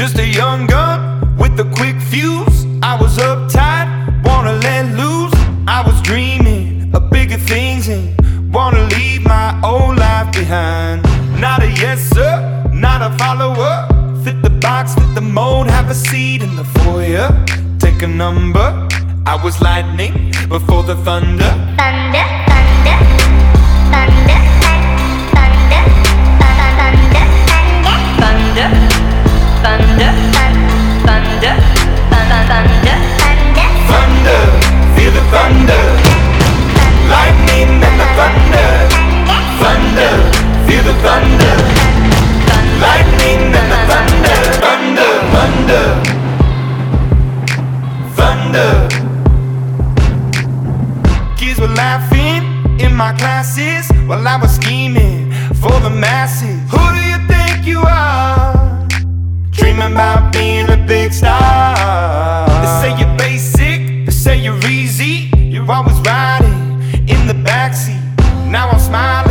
Just a young gun with a quick fuse. I was uptight, wanna let loose. I was dreaming of bigger things and wanna leave my old life behind. Not a yes sir, not a follower. Fit the box, fit the mold, have a seat in the foyer. Take a number. I was lightning before the thunder. thunder, the thunder. Lightning and the thunder. Thunder, thunder. Thunder. Kids were laughing in my classes while I was scheming for the masses. Who do you think you are? Dreaming about being a big star. They say you're basic, they say you're easy. You're always riding in the backseat. Now I'm smiling